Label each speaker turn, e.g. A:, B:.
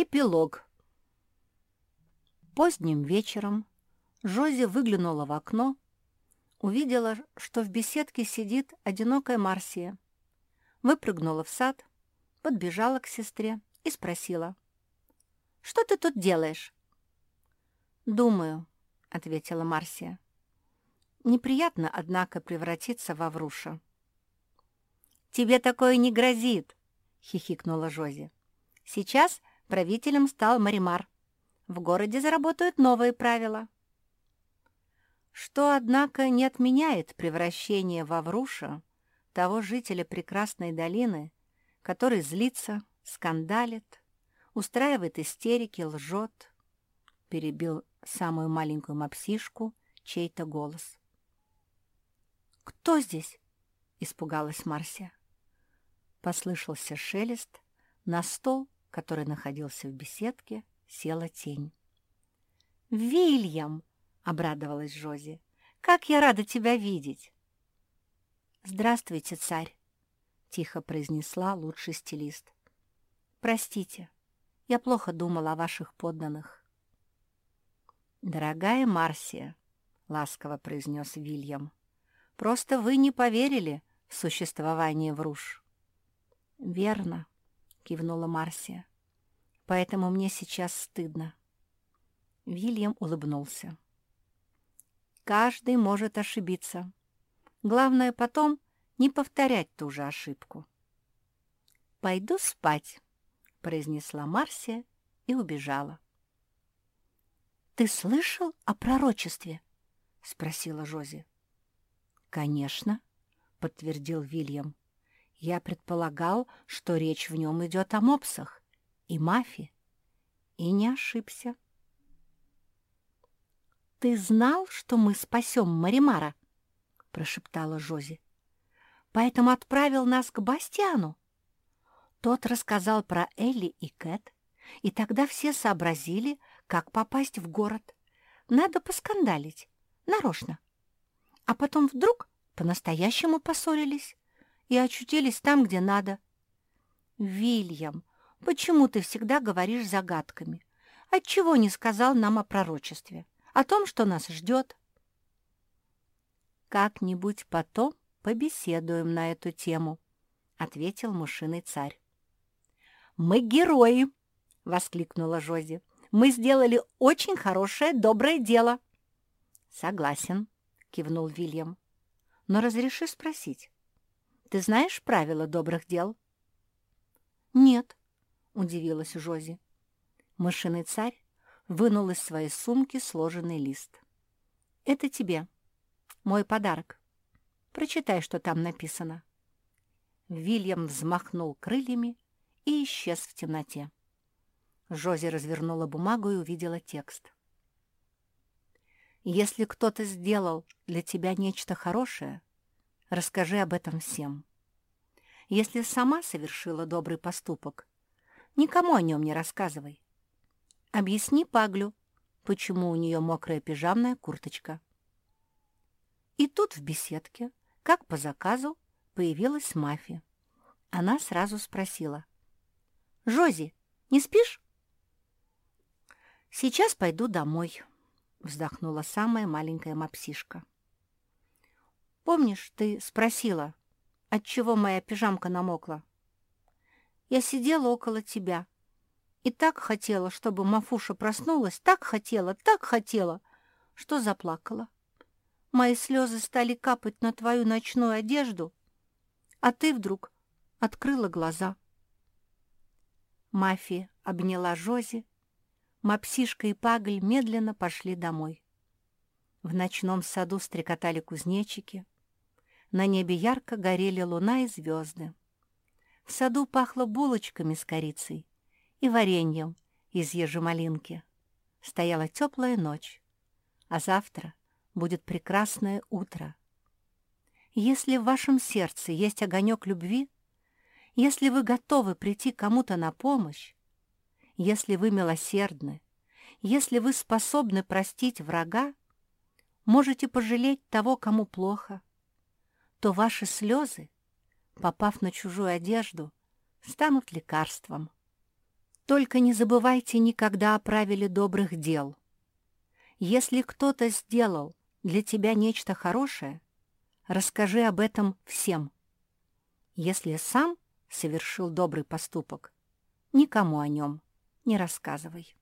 A: Эпилог. Поздним вечером Жози выглянула в окно, увидела, что в беседке сидит одинокая Марсия. Выпрыгнула в сад, подбежала к сестре и спросила. «Что ты тут делаешь?» «Думаю», — ответила Марсия. «Неприятно, однако, превратиться в Авруша». «Тебе такое не грозит», — хихикнула Жози. «Сейчас правителем стал Маримар. В городе заработают новые правила». Что, однако, не отменяет превращение в Авруша того жителя прекрасной долины, который злится, скандалит, устраивает истерики, лжет, перебил самую маленькую мопсишку чей-то голос. «Кто здесь?» — испугалась Марсия. Послышался шелест, на стол, который находился в беседке, села тень. «Вильям!» — обрадовалась Жози. «Как я рада тебя видеть!» «Здравствуйте, царь!» — тихо произнесла лучший стилист. «Простите, я плохо думала о ваших подданных». «Дорогая Марсия», — ласково произнес Вильям, — «просто вы не поверили в существование вруш». «Верно», — кивнула Марсия, — «поэтому мне сейчас стыдно». Вильям улыбнулся. «Каждый может ошибиться. Главное потом не повторять ту же ошибку». «Пойду спать», — произнесла Марсия и убежала. «Ты слышал о пророчестве?» — спросила Жози. «Конечно», — подтвердил Вильям. «Я предполагал, что речь в нем идет о мопсах и мафии, и не ошибся». «Ты знал, что мы спасем Маримара?» — прошептала Жози. «Поэтому отправил нас к Бастиану». Тот рассказал про Элли и Кэт, и тогда все сообразили, как попасть в город. Надо поскандалить, нарочно. А потом вдруг по-настоящему поссорились и очутились там, где надо. «Вильям, почему ты всегда говоришь загадками? Отчего не сказал нам о пророчестве? О том, что нас ждет?» «Как-нибудь потом побеседуем на эту тему», — ответил мышиный царь. «Мы герои!» — воскликнула Жози мы сделали очень хорошее, доброе дело». «Согласен», — кивнул Вильям. «Но разреши спросить, ты знаешь правила добрых дел?» «Нет», — удивилась Жози. Мышиный царь вынул из своей сумки сложенный лист. «Это тебе. Мой подарок. Прочитай, что там написано». Вильям взмахнул крыльями и исчез в темноте. Жози развернула бумагу и увидела текст. «Если кто-то сделал для тебя нечто хорошее, расскажи об этом всем. Если сама совершила добрый поступок, никому о нем не рассказывай. Объясни Паглю, почему у нее мокрая пижамная курточка». И тут в беседке, как по заказу, появилась мафия. Она сразу спросила. «Жози, не спишь?» «Сейчас пойду домой», — вздохнула самая маленькая мопсишка. «Помнишь, ты спросила, отчего моя пижамка намокла? Я сидела около тебя и так хотела, чтобы Мафуша проснулась, так хотела, так хотела, что заплакала. Мои слезы стали капать на твою ночную одежду, а ты вдруг открыла глаза». Мафия обняла Жози, Мапсишка и Пагль медленно пошли домой. В ночном саду стрекотали кузнечики. На небе ярко горели луна и звезды. В саду пахло булочками с корицей и вареньем из ежемалинки. Стояла теплая ночь, а завтра будет прекрасное утро. Если в вашем сердце есть огонек любви, если вы готовы прийти кому-то на помощь, если вы милосердны, если вы способны простить врага, можете пожалеть того, кому плохо, то ваши слезы, попав на чужую одежду, станут лекарством. Только не забывайте никогда о правиле добрых дел. Если кто-то сделал для тебя нечто хорошее, расскажи об этом всем. Если сам совершил добрый поступок, никому о нем не рассказывай.